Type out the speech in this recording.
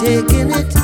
taking it.